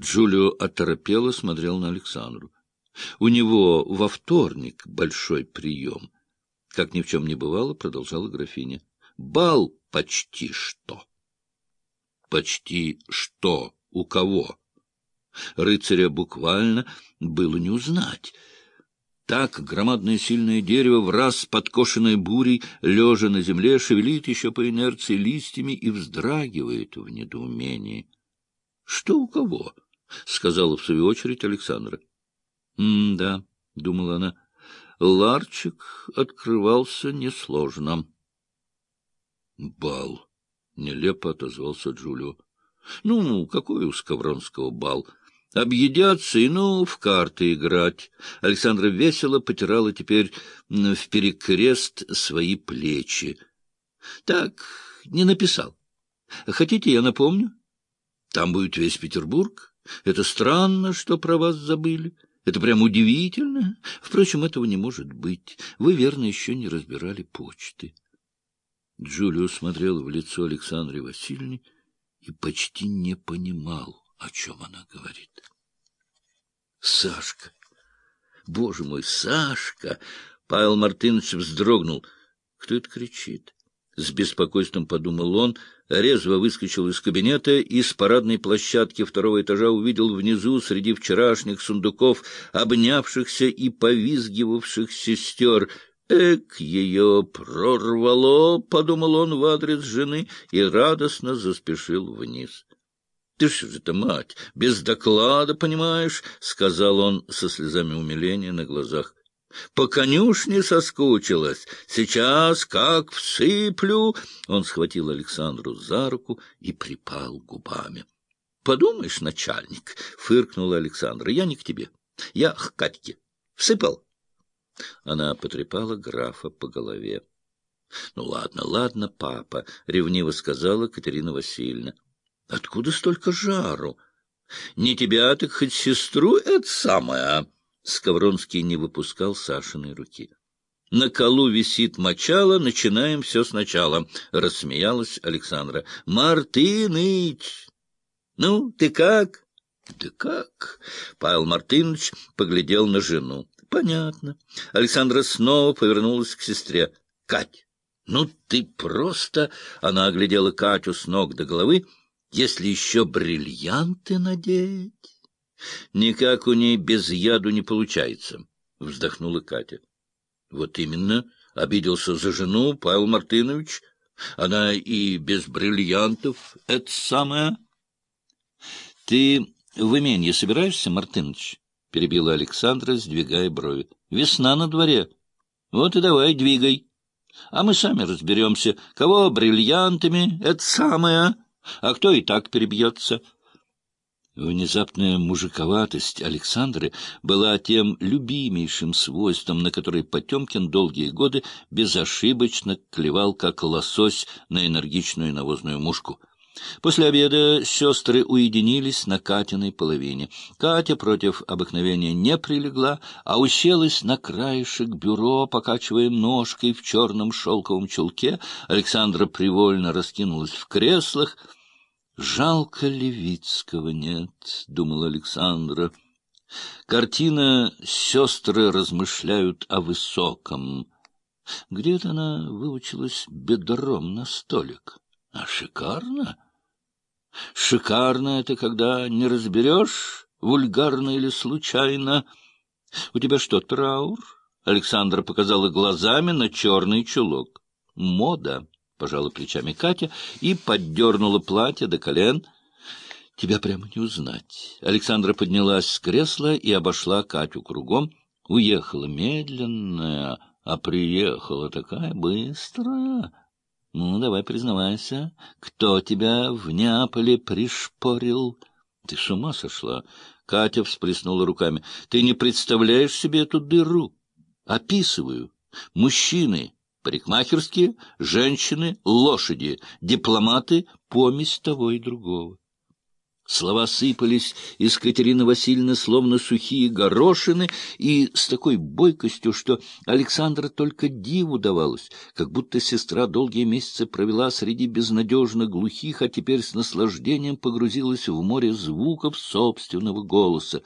Джулио оторопело смотрел на Александру. У него во вторник большой прием. Как ни в чем не бывало, продолжала графиня. Бал почти что. Почти что? У кого? Рыцаря буквально было не узнать. Так громадное сильное дерево, в раз подкошенное бурей, лежа на земле, шевелит еще по инерции листьями и вздрагивает в недоумении. — Что у кого? — сказала в свою очередь Александра. — Да, — думала она, — ларчик открывался несложно. — Бал! — нелепо отозвался Джулио. — Ну, какой у Скавронского бал? Объедятся и, ну, в карты играть. Александра весело потирала теперь в перекрест свои плечи. — Так, не написал. Хотите, я напомню? Там будет весь Петербург. Это странно, что про вас забыли. Это прям удивительно. Впрочем, этого не может быть. Вы, верно, еще не разбирали почты. Джулио смотрел в лицо Александре Васильевне и почти не понимал, о чем она говорит. «Сашка! Боже мой, Сашка!» Павел Мартынович вздрогнул. «Кто это кричит?» С беспокойством подумал он, резво выскочил из кабинета и с парадной площадки второго этажа увидел внизу среди вчерашних сундуков обнявшихся и повизгивавших сестер. «Эк, ее прорвало!» — подумал он в адрес жены и радостно заспешил вниз. — Ты что же это, мать, без доклада, понимаешь? — сказал он со слезами умиления на глазах. По конюшне соскучилась. Сейчас как всыплю. Он схватил Александру за руку и припал губами. — Подумаешь, начальник, — фыркнула Александра, — я не к тебе. Я к Катьке. Всыпал. Она потрепала графа по голове. — Ну, ладно, ладно, папа, — ревниво сказала Катерина Васильевна. — Откуда столько жару? — Не тебя, так хоть сестру, это самое. Скавронский не выпускал Сашиной руки. — На колу висит мочало, начинаем все сначала, — рассмеялась Александра. — Мартыныч! Ну, ты как? — Да как? Павел Мартынович поглядел на жену. — Понятно. Александра снова повернулась к сестре. — Кать, ну ты просто... Она оглядела Катю с ног до головы. Если еще бриллианты надеть... — Никак у ней без яду не получается, — вздохнула Катя. — Вот именно, обиделся за жену Павел Мартынович. Она и без бриллиантов — это самое. — Ты в именье собираешься, Мартынович? — перебила Александра, сдвигая брови. — Весна на дворе. Вот и давай, двигай. А мы сами разберемся, кого бриллиантами — это самое, а кто и так перебьется. — Внезапная мужиковатость Александры была тем любимейшим свойством, на которое Потемкин долгие годы безошибочно клевал, как лосось на энергичную навозную мушку. После обеда сестры уединились на Катиной половине. Катя против обыкновения не прилегла, а уселась на краешек бюро, покачивая ножкой в черном шелковом чулке. Александра привольно раскинулась в креслах — Жалко Левицкого нет, — думал Александра. Картина «Сестры размышляют о высоком». Где-то она выучилась бедром на столик. А шикарно? Шикарно — это когда не разберешь, вульгарно или случайно. У тебя что, траур? Александра показала глазами на черный чулок. Мода. — пожала плечами Катя и поддернула платье до колен. — Тебя прямо не узнать. Александра поднялась с кресла и обошла Катю кругом. Уехала медленно, а приехала такая быстрая. Ну, давай признавайся, кто тебя в Неаполе пришпорил? Ты с ума сошла? Катя всплеснула руками. Ты не представляешь себе эту дыру. Описываю. Мужчины парикмахерские, женщины, лошади, дипломаты, помесь того и другого. Слова сыпались из Катерины Васильевны, словно сухие горошины, и с такой бойкостью, что Александра только диву давалась, как будто сестра долгие месяцы провела среди безнадежно глухих, а теперь с наслаждением погрузилась в море звуков собственного голоса.